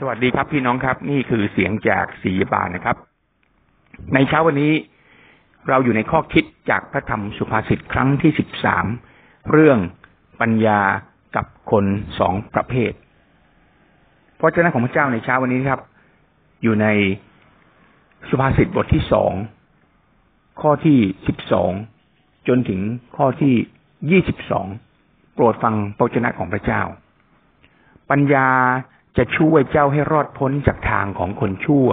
สวัสดีครับพี่น้องครับ นี่คือเสียงจากสีบานนะครับ ในเช้าวันนี้เราอยู่ในข้อคิดจากพระธรรมสุภาษิตครั้งที่สิบสามเรื่องปัญญากับคนสองประเภทพระเจ้าของพระเจ้าในเช้าวันนี้ครับ อยู่ในสุภาษิตบทที่สองข้อที่สิบสองจนถึงข้อที่ยี่สิบสองโปรดฟังพระเจ้าของพระเจ้า ปัญญา จะช่วยเจ้าให้รอดพ้นจากทางของคนชั่ว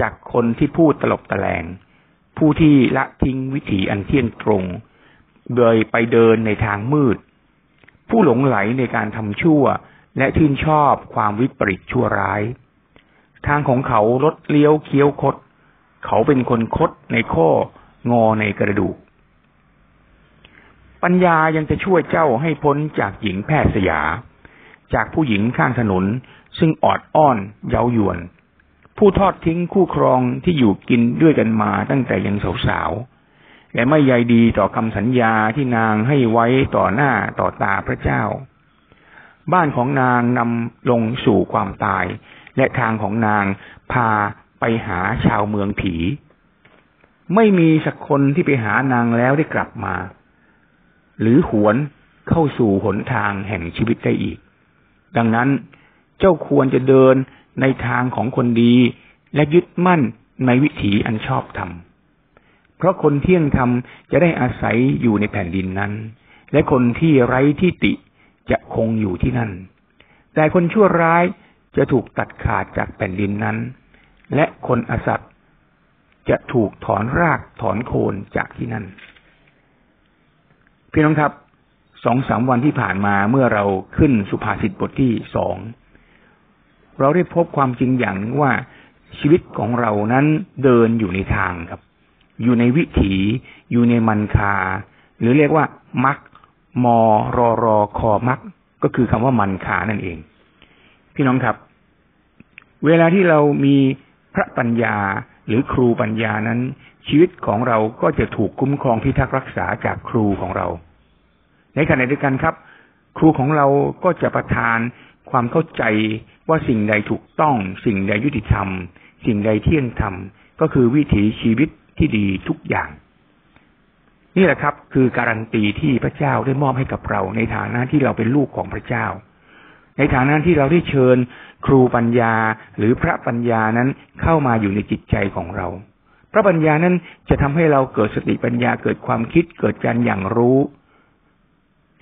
จากคนที่พูดตลบตะแลง ผู้ที่ละทิ้งวิถีอันเที่ยงตรง โดยไปเดินในทางมืด ผู้หลงไหลในการทำชั่ว และชื่นชอบความวิปริตชั่วร้าย ทางของเขาลดเลี้ยวเคี้ยวคด เขาเป็นคนคดในข้องอในกระดูก ปัญญายังจะช่วยเจ้าให้พ้นจากหญิงแพทย์สยา จากผู้หญิงข้างถนน ซึ่งออดอ้อนเย้ายวน ผู้ทอดทิ้งคู่ครองที่อยู่กินด้วยกันมาตั้งแต่ยังสาวๆและไม่ใยดีต่อคำสัญญาที่นางให้ไว้ต่อหน้าต่อตาพระเจ้า บ้านของนางนำลงสู่ความตาย และทางของนางพาไปหาชาวเมืองผี ไม่มีสักคนที่ไปหานางแล้วได้กลับมา หรือหวนเข้าสู่หนทางแห่งชีวิตได้อีก ดังนั้น เจ้าควรจะเดินในทางของคนดี และยึดมั่นในวิถีอันชอบธรรม เพราะคนเที่ยงธรรมจะได้อาศัยอยู่ในแผ่นดินนั้น และคนที่ไร้ที่ติจะคงอยู่ที่นั่น แต่คนชั่วร้ายจะถูกตัดขาดจากแผ่นดินนั้น และคนอสัตย์จะถูกถอนรากถอนโคนจากที่นั่น พี่น้องครับสองสามวันที่ผ่านมาเมื่อเราขึ้นสุภาษิตบทที่สอง เราได้พบความจริงอย่างว่าชีวิตของเรานั้นเดินอยู่ในทางครับ อยู่ในวิถี อยู่ในมันคา หรือเรียกว่ามักมอรอรอคอมักก็คือคำว่ามันคานั่นเอง พี่น้องครับ เวลาที่เรามีพระปัญญาหรือครูปัญญานั้น ชีวิตของเราก็จะถูกคุ้มครองพิทักษ์รักษาจากครูของเรา ในขณะเดียวกันครับ ครูของเราก็จะประทาน ความเข้าใจว่าสิ่งใดถูกต้อง สิ่งใดยุติธรรม สิ่งใดเที่ยงธรรม ก็คือวิถีชีวิตที่ดีทุกอย่าง นี่แหละครับ คือการันตีที่พระเจ้าได้มอบให้กับเรา ในฐานะที่เราเป็นลูกของพระเจ้า ในฐานะที่เราได้เชิญ ครูปัญญาหรือพระปัญญานั้นเข้ามาอยู่ในจิตใจของเรา พระปัญญานั้นจะทำให้เราเกิดสติปัญญาเกิดความคิดเกิดการอย่างรู้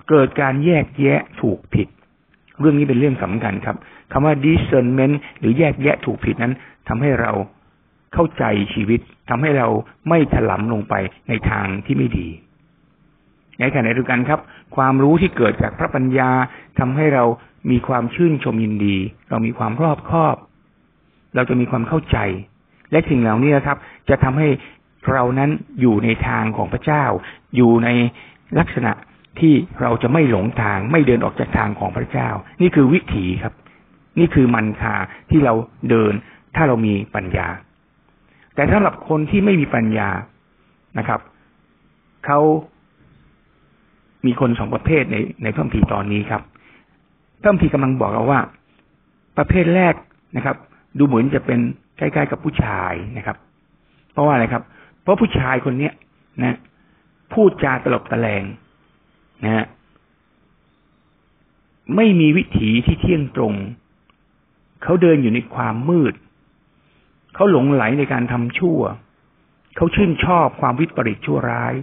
เกิดการแยกแยะถูกผิด เรื่องนี้เป็นเรื่องสำคัญครับคำว่า discernment หรือแยกแยะถูกผิดนั้นทำให้เราเข้าใจชีวิตทำให้เราไม่ถลำลงไปในทางที่ไม่ดี ในขณะเดียวกันครับ ความรู้ที่เกิดจากพระปัญญาทำให้เรามีความชื่นชมยินดี เรามีความรอบคอบ เราจะมีความเข้าใจ และสิ่งเหล่านี้นะครับ จะทำให้เรานั้นอยู่ในทางของพระเจ้า อยู่ในลักษณะ ที่เราจะไม่หลงทางไม่เดินออกจากทางของพระเจ้า นี่คือวิถีครับ นี่คือมันคาที่เราเดิน ถ้าเรามีปัญญา แต่สำหรับคนที่ไม่มีปัญญานะครับเขามีคนสองประเภทในในพระคัมภีร์ตอนนี้ครับพระคัมภีร์กำลังบอกเราว่า ประเภทแรกนะครับ ดูเหมือนจะเป็นใกล้ๆกับผู้ชายนะครับ เพราะว่าอะไรครับ เพราะผู้ชายคนเนี้ยนะ พูดจาตลบตะแลง นะฮะไม่มีวิถีที่เที่ยงตรง เขาเดินอยู่ในความมืด เขาหลงใหลในการทำชั่ว เขาชื่นชอบความวิปริตชั่วร้าย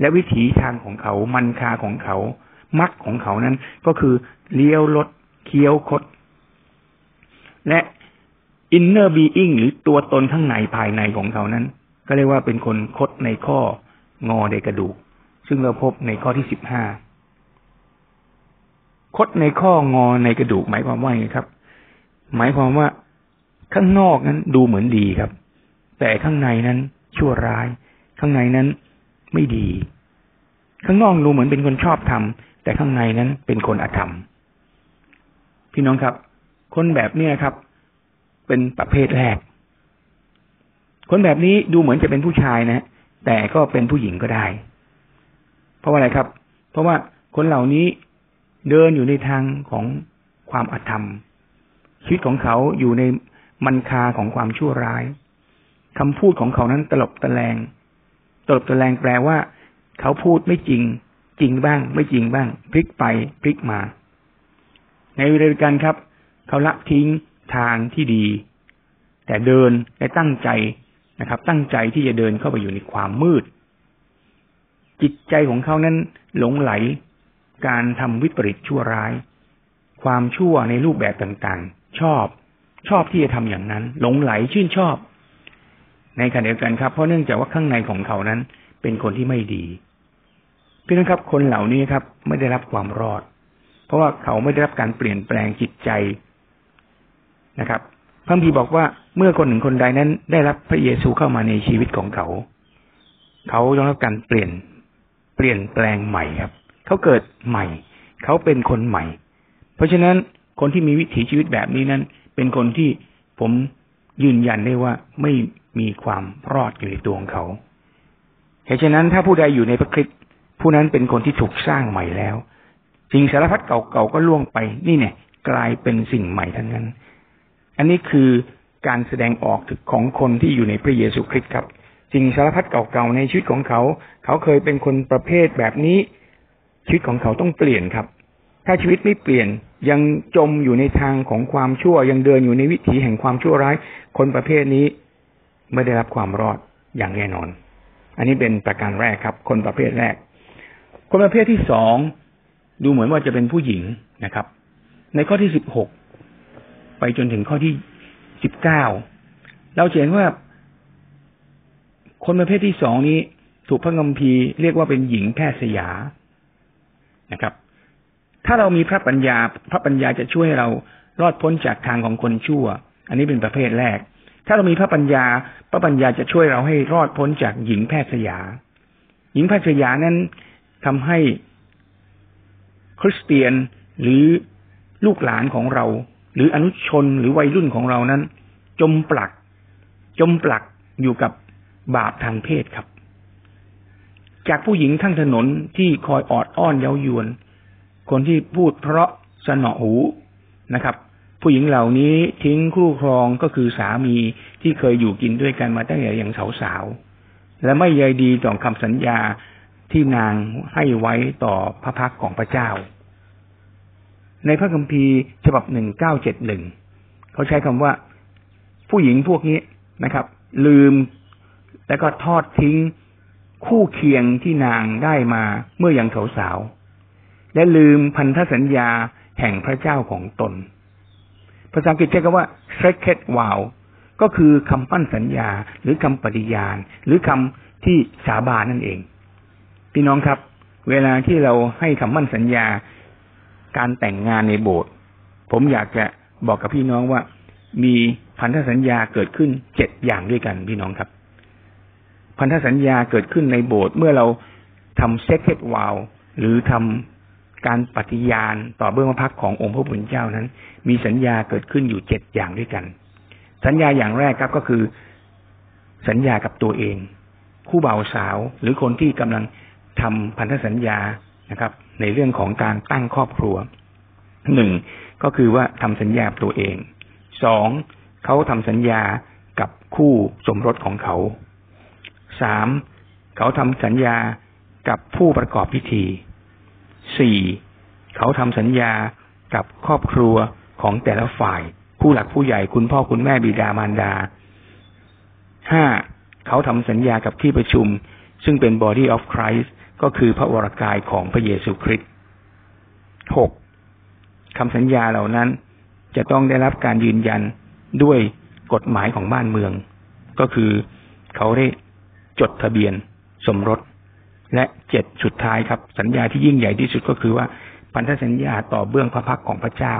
และวิถีทางของเขามรรคาของเขา มรรคของเขานั้น ก็คือเลี้ยวลดเคี้ยวคด และ inner being หรือตัวตนข้างในภายในของเขานั้น ก็เรียกว่าเป็นคนคดในข้องอในกระดูก ซึ่งเราพบในข้อที่สิบห้าคดในข้องอในกระดูกหมายความว่าไงครับ หมายความว่าข้างนอกนั้นดูเหมือนดีครับ แต่ข้างในนั้นชั่วร้าย ข้างในนั้นไม่ดี ข้างนอกดูเหมือนเป็นคนชอบทำแต่ข้างในนั้นเป็นคนอธรรม พี่น้องครับ คนแบบเนี้ยครับ เป็นประเภทแรก คนแบบนี้ดูเหมือนจะเป็นผู้ชายนะ แต่ก็เป็นผู้หญิงก็ได้ เพราะว่าอะไรครับ เพราะว่าคนเหล่านี้เดินอยู่ในทางของความอธรรม ชีวิตของเขาอยู่ในมันคาของความชั่วร้ายคำพูดของเขานั้นตลบตะแลงตลบตะแลงแปลว่า เขาพูดไม่จริง จริงบ้าง ไม่จริงบ้าง พลิกไปพลิกมา ในเวลากันครับ เขาละทิ้งทางที่ดี แต่เดินและตั้งใจนะครับ ตั้งใจที่จะเดินเข้าไปอยู่ในความมืด จิตใจของเขานั้นหลงไหล การทำวิปริตชั่วร้าย ความชั่วในรูปแบบต่างๆ ชอบ ชอบที่จะทำอย่างนั้น หลงไหลชื่นชอบ ในขณะเดียวกันครับ เพราะเนื่องจากว่าข้างในของเขานั้น เป็นคนที่ไม่ดีพี่น้องครับ คนเหล่านี้ครับ ไม่ได้รับความรอด เพราะว่าเขาไม่ได้รับการเปลี่ยนแปลงจิตใจนะครับพระพีบอกว่าเมื่อคนหนึ่งคนใดนั้น ได้รับพระเยซูเข้ามาในชีวิตของเขา เขาต้องรับการเปลี่ยน ปลี่ยนแปลงใหม่ครับ เขาเกิดใหม่ เขาเป็นคนใหม่ เพราะฉะนั้นคนที่มีวิถีชีวิตแบบนี้นั้น เป็นคนที่ผมยืนยันได้ว่าไม่มีความรอดอยู่ในตัวของเขาเหตุฉะนั้นถ้าผู้ใดอยู่ในพระคริสต์ผู้นั้นเป็นคนที่ถูกสร้างใหม่แล้วสิ่งสารพัดเก่าๆก็ล่วงไป นี่เนี่ย กลายเป็นสิ่งใหม่ทั้งนั้น อันนี้คือการแสดงออกของคนที่อยู่ในพระเยซูคริสต์ครับ สิ่งสารพัดเก่าๆในชีวิตของเขา เขาเคยเป็นคนประเภทแบบนี้ ชีวิตของเขาต้องเปลี่ยนครับ ถ้าชีวิตไม่เปลี่ยนยังจมอยู่ในทางของความชั่ว ยังเดินอยู่ในวิถีแห่งความชั่วร้าย คนประเภทนี้ไม่ได้รับความรอดอย่างแน่นอน อันนี้เป็นประการแรกครับ คนประเภทแรก คนประเภทที่สองดูเหมือนว่าจะเป็นผู้หญิงนะครับ ในข้อที่สิบหกไปจนถึงข้อที่สิบเก้าเราเห็นว่า คนประเภทที่สองนี้ถูกพระงัมพีเรียกว่าเป็นหญิงแพทย์สยานะครับ ถ้าเรามีพระปัญญา พระปัญญาจะช่วยให้เรารอดพ้นจากทางของคนชั่ว อันนี้เป็นประเภทแรก ถ้าเรามีพระปัญญา พระปัญญาจะช่วยเราให้รอดพ้นจากหญิงแพทย์สยา หญิงแพทย์สยานั้นทำให้คริสเตียนหรือลูกหลานของเรา หรืออนุชนหรือวัยรุ่นของเรานั้น จมปลัก จมปลักอยู่กับ บาปทางเพศครับ จากผู้หญิงทั้งถนนที่คอยออดอ้อนเย้ายวน คนที่พูดเพราะสนอหูนะครับ ผู้หญิงเหล่านี้ทิ้งคู่ครองก็คือสามีที่เคยอยู่กินด้วยกันมาตั้งแต่ยังสาวๆและไม่ใยดีต่อคำสัญญาที่นางให้ไว้ต่อพระพักของพระเจ้า ในพระคัมภีร์ฉบับหนึ่งเก้าเจ็ดหนึ่งเขาใช้คำว่า ผู้หญิงพวกนี้นะครับ ลืม แล้วก็ทอดทิ้งคู่เคียงที่นางได้มาเมื่อยังสาวๆและลืมพันธสัญญาแห่งพระเจ้าของตน ภาษาอังกฤษใช้คำว่า sacred vow ก็คือคำปั้นสัญญา หรือคำปฏิญาณ หรือคำที่สาบานนั่นเอง พี่น้องครับ เวลาที่เราให้คำมั่นสัญญาการแต่งงานในโบสถ์ผมอยากจะบอกกับพี่น้องว่า มีพันธสัญญาเกิดขึ้นเจ็ดอย่างด้วยกันพี่น้องครับ พันธสัญญาเกิดขึ้นในโบสถ์เมื่อเราทำเซ็กเก็ตวาลหรือทำการปฏิญาณต่อเบื้องพระพักขององค์พระผู้เป็นเจ้านั้น มีสัญญาเกิดขึ้นอยู่เจ็ดอย่างด้วยกัน สัญญาอย่างแรกครับก็คือ สัญญากับตัวเอง คู่บ่าวสาวหรือคนที่กำลังทำพันธสัญญานะครับ ในเรื่องของการตั้งครอบครัวหนึ่งก็คือว่าทำสัญญาตัวเองสองเขาทำสัญญากับคู่สมรสของเขา สามเขาทำสัญญากับผู้ประกอบพิธีสี่เขาทำสัญญากับครอบครัวของแต่ละฝ่าย ผู้หลักผู้ใหญ่คุณพ่อคุณแม่บิดามารดาห้าเขาทำสัญญากับที่ประชุม ซึ่งเป็น body of Christ ก็คือพระวรากายของพระเยซูคริสต์หกคำสัญญาเหล่านั้นจะต้องได้รับการยืนยันด้วยกฎหมายของบ้านเมือง ก็คือเขาได้ จดทะเบียนสมรส และเจ็ดสุดท้ายครับ สัญญาที่ยิ่งใหญ่ที่สุดก็คือว่าพันธสัญญาต่อเบื้องพระพักของพระเจ้า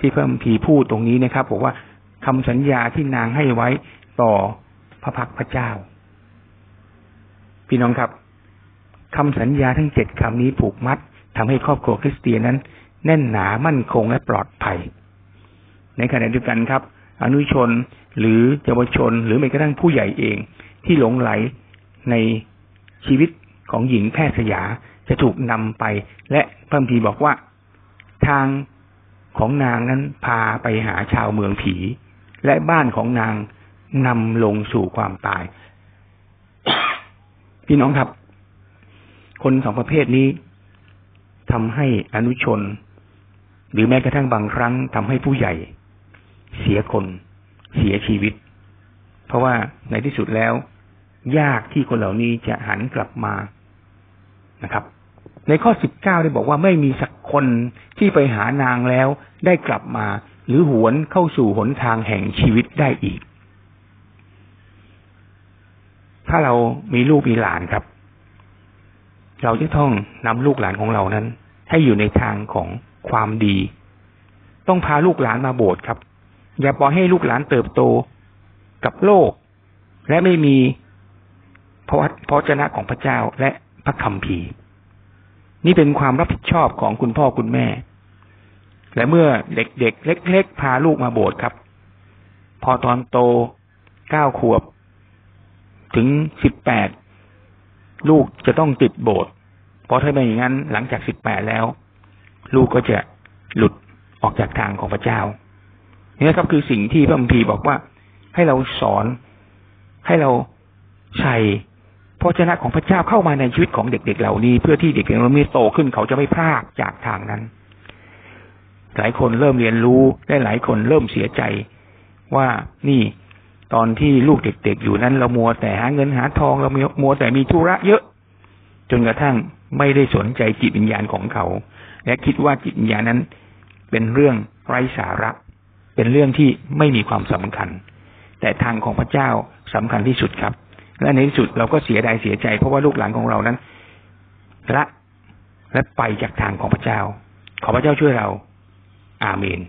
ที่เพิ่มพีพูดตรงนี้นะครับบอกว่าคำสัญญาที่นางให้ไว้ต่อพระพักพระเจ้า พี่น้องครับคำสัญญาทั้งเจ็ดคำนี้ผูกมัดทำให้ครอบครัวคริสเตียนนั้น แน่นหนามั่นคงและปลอดภัย ในขณะเดียวกันครับ อนุชนหรือเยาวชนหรือแม้กระทั่งผู้ใหญ่เอง ที่หลงไหลในชีวิตของหญิงแพทย์สยาจะถูกนำไป และพระพีบอกว่า ทางของนางนั้นพาไปหาชาวเมืองผี และบ้านของนางนำลงสู่ความตาย พี่น้องครับ คนสองประเภทนี้ทำให้อนุชน หรือแม้กระทั่งบางครั้งทำให้ผู้ใหญ่ เสียคน เสียชีวิต เพราะว่าในที่สุดแล้ว ยากที่คนเหล่านี้จะหันกลับมานะครับ ในข้อสิบเก้าได้บอกว่าไม่มีสักคนที่ไปหานางแล้วได้กลับมา หรือหวนเข้าสู่หนทางแห่งชีวิตได้อีก ถ้าเรามีลูกมีหลานครับ เราจะต้องนำลูกหลานของเรานั้น ให้อยู่ในทางของความดี ต้องพาลูกหลานมาโบสถ์ครับ อย่าปล่อยให้ลูกหลานเติบโตกับโลก และไม่มี พระพระเจนะของพระเจ้าและพระคำภีร์นี่เป็นความรับผิดชอบของคุณพ่อคุณแม่ และเมื่อเด็กๆเล็กๆพาลูกมาโบสถ์ครับ พอตอนโตเก้าขวบ ถึงสิบแปดลูกจะต้องติดโบสถ์เพราะถ้าไม่อย่างนั้นหลังจากสิบแปดแล้ว ลูกก็จะหลุดออกจากทางของพระเจ้านี่ครับคือสิ่งที่พระคัมภีบอกว่า ให้เราสอนให้เราใส่ พระเจ้าของพระเจ้าเข้ามาในชีวิตของเด็กๆเหล่านี้ เพื่อที่เด็กๆเหล่านี้โตขึ้นเขาจะไม่พลาดจากทางนั้น หลายคนเริ่มเรียนรู้และหลายคนเริ่มเสียใจว่านี่ตอนที่ลูกเด็กๆอยู่นั้น เรามัวแต่หาเงินหาทองเรามัวแต่มีธุระเยอะ จนกระทั่งไม่ได้สนใจจิตวิญญาณของเขา และคิดว่าจิตวิญญาณนั้น เป็นเรื่องไร้สาระ เป็นเรื่องที่ไม่มีความสำคัญ แต่ทางของพระเจ้าสำคัญที่สุดครับ และในที่สุดเราก็เสียดายเสียใจ เพราะว่าลูกหลานของเรานั้นละและไปจากทางของพระเจ้า ขอพระเจ้าช่วยเรา อาเมน